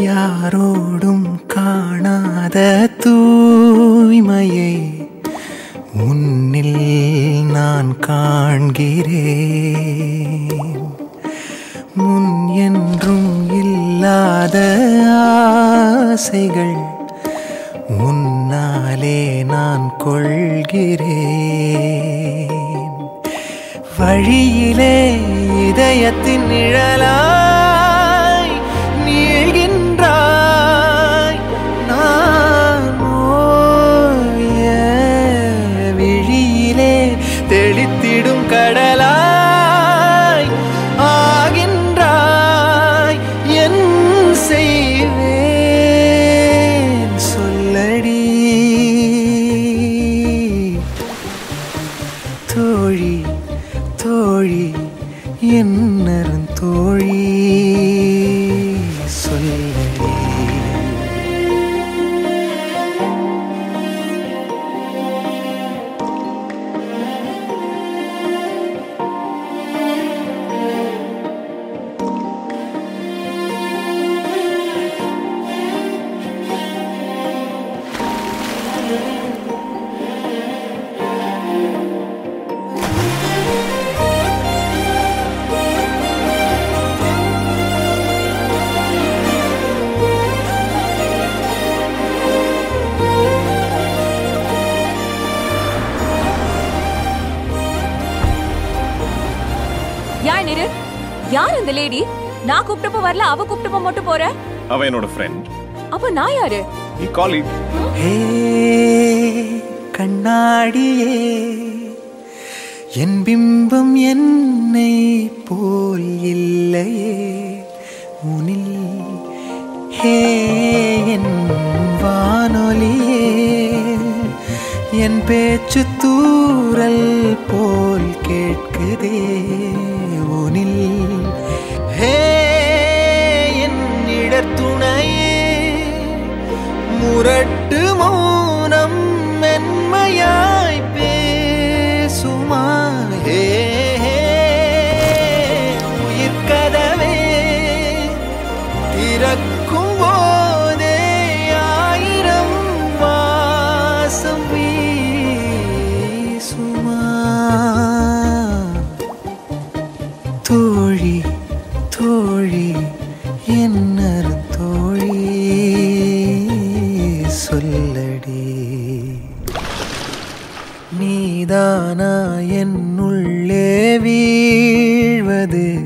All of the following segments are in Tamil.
யாரோடும் காணாத தூய்மையை உன்னில் நான் காண்கிறேன். முன் என்றும் இல்லாத ஆசைகள் உன்னாலே நான் கொள்கிறேன். வழியிலே இதயத்தின் நிழலா என்னரும் தோழி. யார் அந்த லேடி? நான் கூப்பிட்டப்போ வரல அவ கூப்பிட்டப்போ மட்டும் போற? அவன் என்னோட ஃப்ரெண்ட் அப்ப நான் யாரு? நீ காலீக் ஹே கண்ணாடியே என் பிம்பம் என்னை போல் இல்லையே உனில் ஹே என் வானொலியே என் பேச்சு தூரல் போல் கேட்குதே. உனில் தோழி என்னரு தோழி? சொல்லடி. நீதானா என்னுள்ளே வீழ்வது?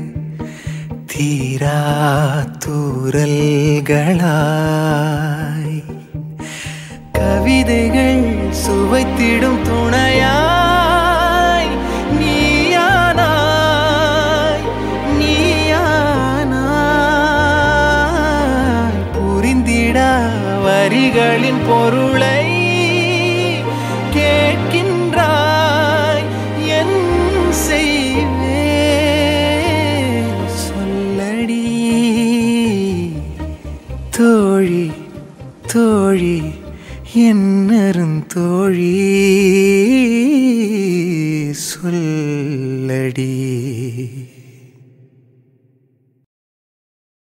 தீரா தூரல்களாய். கவிதைகள் சுவைத்திடும் துணையாய் வரிகளின் பொருளை கேட்கின்றாய். என் செய்வே சொல்லடி. தோழி தோழி என்னரும் தோழி சொல்லடி.